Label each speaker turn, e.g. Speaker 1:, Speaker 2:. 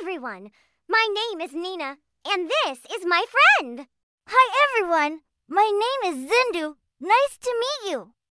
Speaker 1: everyone. My name is Nina, and this is my friend.
Speaker 2: Hi, everyone. My name is Zindu. Nice to meet you.